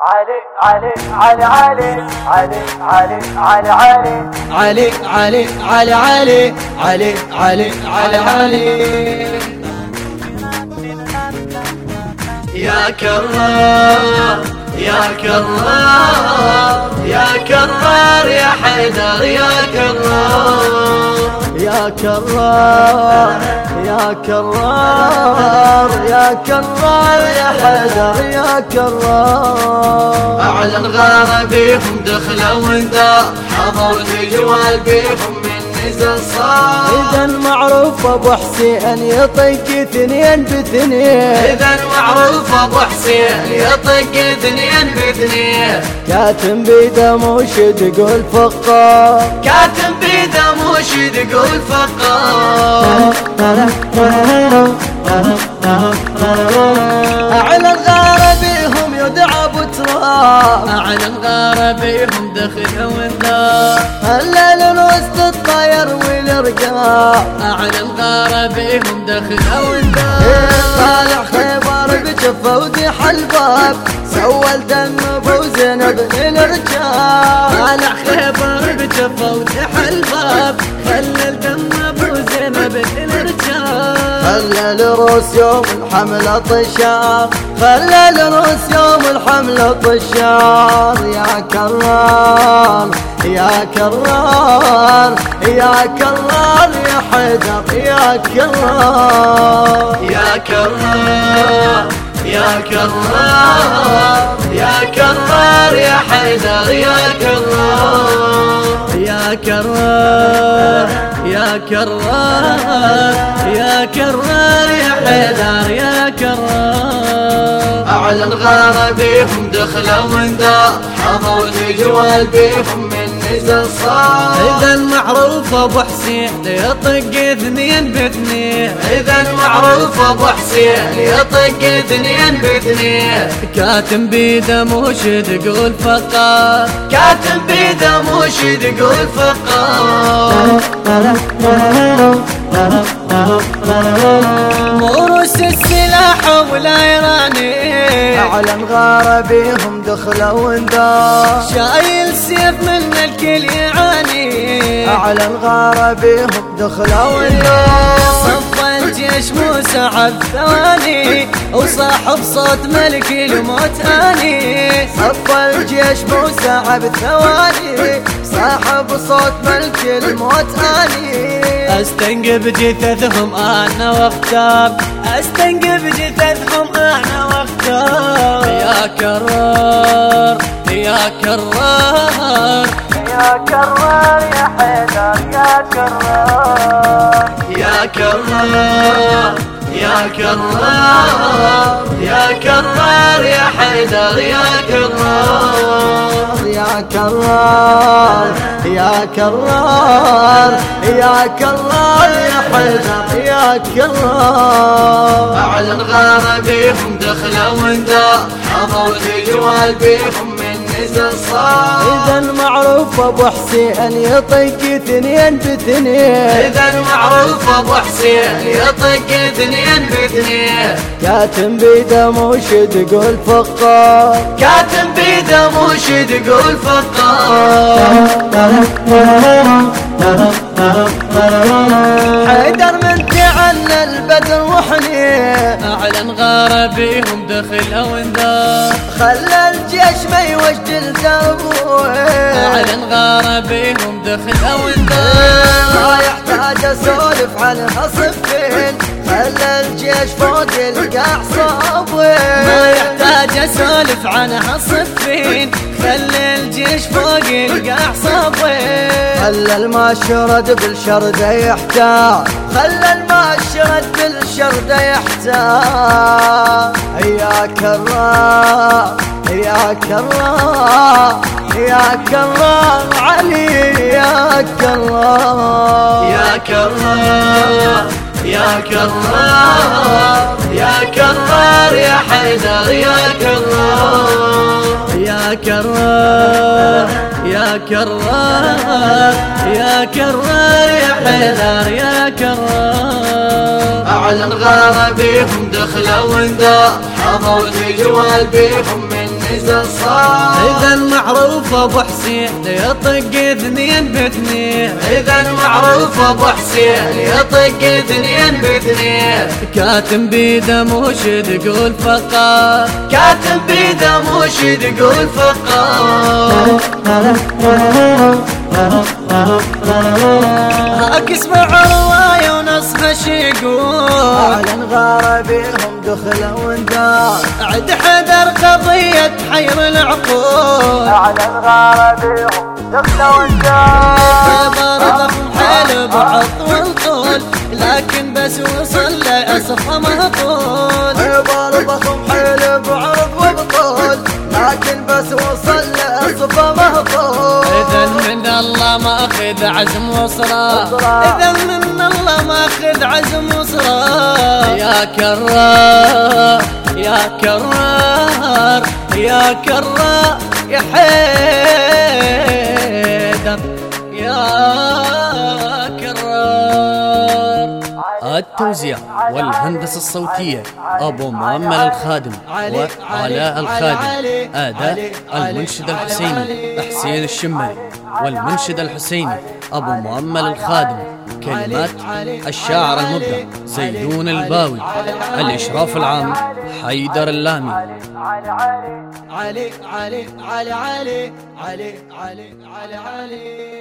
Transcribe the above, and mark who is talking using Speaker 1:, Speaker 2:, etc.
Speaker 1: علي علي علي علي علي علي علي علي
Speaker 2: علي علي علي علي علي علي علي علي يا كرار يا كرار يا كرار يا حيدر يا كرار يا كرار كرار يا كرار يا حيدر يا كرار. أعلن غربيهم دخلوا وندار حضرت جوال بيهم
Speaker 1: اذا معروف أبو حسين يطق اثنين باثنين.
Speaker 2: اذا معروف أبو حسين يطق اثنين باثنين.
Speaker 1: كاتم بيده وشد تقول فقار
Speaker 2: كاتم بيده وشد تقول فقار
Speaker 1: أعلى الغربي هم يدعوا
Speaker 2: أعلى الغارة بيهم دخل والنار
Speaker 1: هلل وسط الطير والرقاب
Speaker 2: الغارة بيهم دخل والنار إيه
Speaker 1: طالع خيبر بجفه وزيح الباب سوى الذنب وزنب للرجال
Speaker 2: طالع خيبر بجفه وزيح الباب خلى الذنب وزنب
Speaker 1: خلى الروس يوم الحملة طشار خلى الروس يوم الحملة طشار يا كرار يا كرار يا كرار يا حيدر يا كرار
Speaker 2: يا كرار يا كرار يا كرار يا حيدر يا كرار يا كرار كرار يا كرار يا حيدر يا كرار أعلن غارة بيهم دخلوا من دار حضروا جوال بيهم نزل صار إذا معروف أبو حسين يطق اثنين باثنين إذا معروف أبو حسين يطق اثنين باثنين كاتم بيده موشد يقول فقار كاتم بيده موشد يقول فقار موروس السلاح ولا
Speaker 1: يراني اعلن غاربيهم دخلوا وندار
Speaker 2: شايل سيف من الكل يعاني.
Speaker 1: اعلن غاربيهم دخلوا وندار
Speaker 2: الجيش مسعد ثواني وصاحب صوت ملك الموت آني.
Speaker 1: صف الجيش موسى عبد ثواني صاحب صوت ملك الموت آني.
Speaker 2: أستنقب جثثهم أنا واختار أستنقب جثثهم أنا واختار. يا كرار يا كرار.
Speaker 1: يا كرار يا حيدر يا كرار.
Speaker 2: يا كرار يا كرار يا كرار يا حيدر يا كرار
Speaker 1: يا كرار يا كرار يا كرار يا حيدر يا كرار
Speaker 2: أعلن غارة بيهم دخلوا وندار حضروا جوال بيهم صار
Speaker 1: إذا معروف أبو حسين يطق اثنين باثنين.
Speaker 2: إذا معروف أبو حسين يطق اثنين باثنين.
Speaker 1: كاتم بيده موشد يقول فقار.
Speaker 2: كاتم بيده موشد يقول فقار.
Speaker 1: حيدر من تعنى البدر وحنين
Speaker 2: أعلن غارة بيهم دخل وندار
Speaker 1: خلى الجيش ما يوجد دربوه
Speaker 2: أعلن غارة بيهم دخل وندار
Speaker 1: ما يحتاج أسولف عنها صفين خلى الجيش فوق القاع صابوين
Speaker 2: ما يحتاج أسولف عنها صفين خلي الجيش فوق القاع صابين
Speaker 1: خلى المشرد بالشرد يحتاج خلى عشرة الشردة يحتاج. يا كرام يا كرام يا كرام علي يا كرام
Speaker 2: يا كرام يا كرام كرار يا حيدر يا كرار يا كرار يا كرار يا كرار يا حيدر يا كرار أعلن غارة بيهم دخلوا وندار حضروا جوال بيهم إذا صار. إذا المعروف أبو حسين يطق اثنين باثنين إذا المعروف أبو حسين يطق اثنين باثنين كاتم بيده وش تقول فقط كاتم بيدم وش تقول فقط هاك عرواية ونصف شي
Speaker 1: يقول. غاربي دخل وندار
Speaker 2: عد حذر قضية حير العقول.
Speaker 1: أعلن غاربيهم دخل وندار
Speaker 2: برضهم حيل بعض والطول لكن بس وصل لأصفى مهطول. الله ماخذ عزم وصرا. إذا من الله ماخذ عزم وصرا. يا كرار يا كرار يا كرار يا حيدر التوزيع والهندسة الصوتية أبو مؤمل الخادم وعلاء الخادم أداء المنشد الحسيني حسين الشمري والمنشد الحسيني أبو مؤمل الخادم كلمات الشاعر المبدع زيدون الباوي الإشراف العام حيدر اللامي
Speaker 1: علي علي
Speaker 2: علي علي علي علي علي علي علي علي